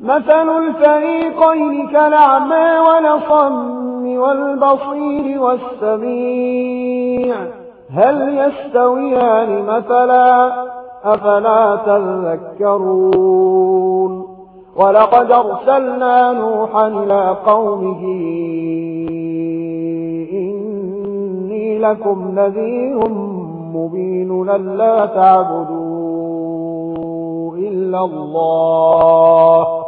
مثل الفريقين كلعما ولصم والبصير والسميع. هل يستويان مثلا؟ أفلا تذكرون. ولقد أرسلنا نوحا إلى قومه. إني لكم نذير مبين لا تعبدوا إلا الله.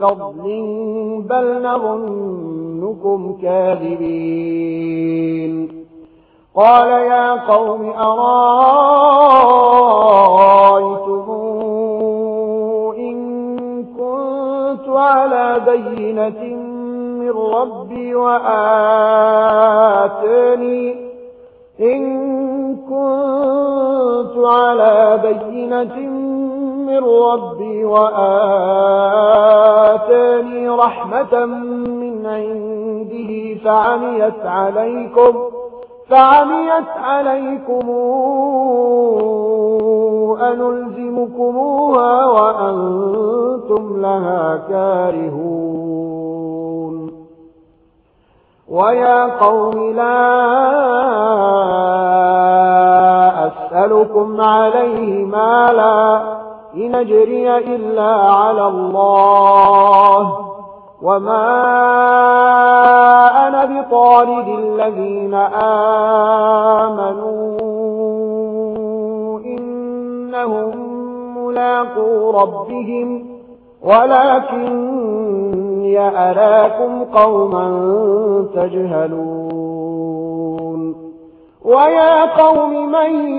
فضل بل نظنكم كاذبين قال يا قوم أرايتم إن كنت على بينة من ربي وآتاني إن كنت على بينة من من ربي وآتاني رحمة من عنده فعميت عليكم فعميت عليكم أنلزمكموها وأنتم لها كارهون. ويا قوم لا أسألكم عليه مالا إن جري إلا على الله وما أنا بطارد الذين آمنوا إنهم ملاقوا ربهم ولكني أراكم قوما تجهلون ويا قوم من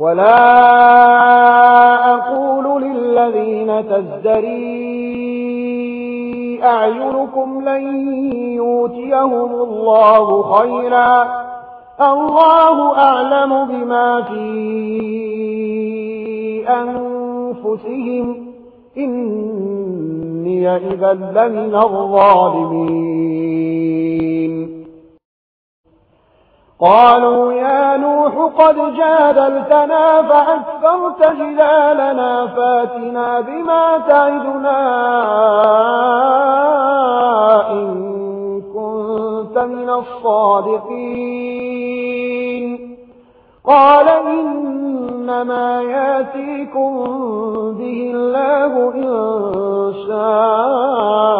ولا أقول للذين تزدري أعينكم لن يوتيهم الله خيرا الله أعلم بما في أنفسهم إني إذا لمن الظالمين قالوا يا قد جادلتنا فأكثرت جدالنا فاتنا بما تعدنا إن كنت من الصادقين. قال إنما ياتيكم به الله إن شاء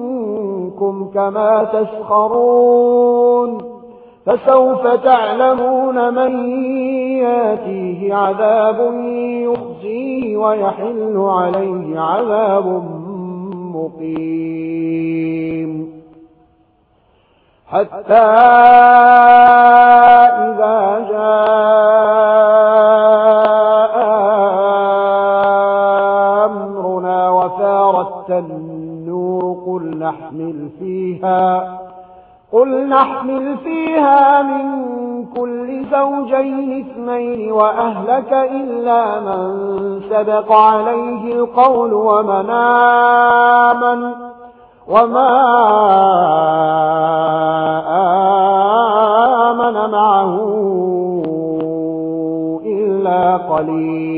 منكم كما تسخرون فسوف تعلمون من ياتيه عذاب يخزيه ويحل عليه عذاب مقيم. حتى إذا جاء قل نحمل فيها من كل زوجين اثنين وأهلك إلا من سبق عليه القول ومن آمن وما آمن معه إلا قليل